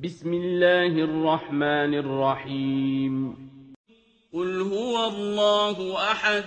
بسم الله الرحمن الرحيم. قل هو الله أحد.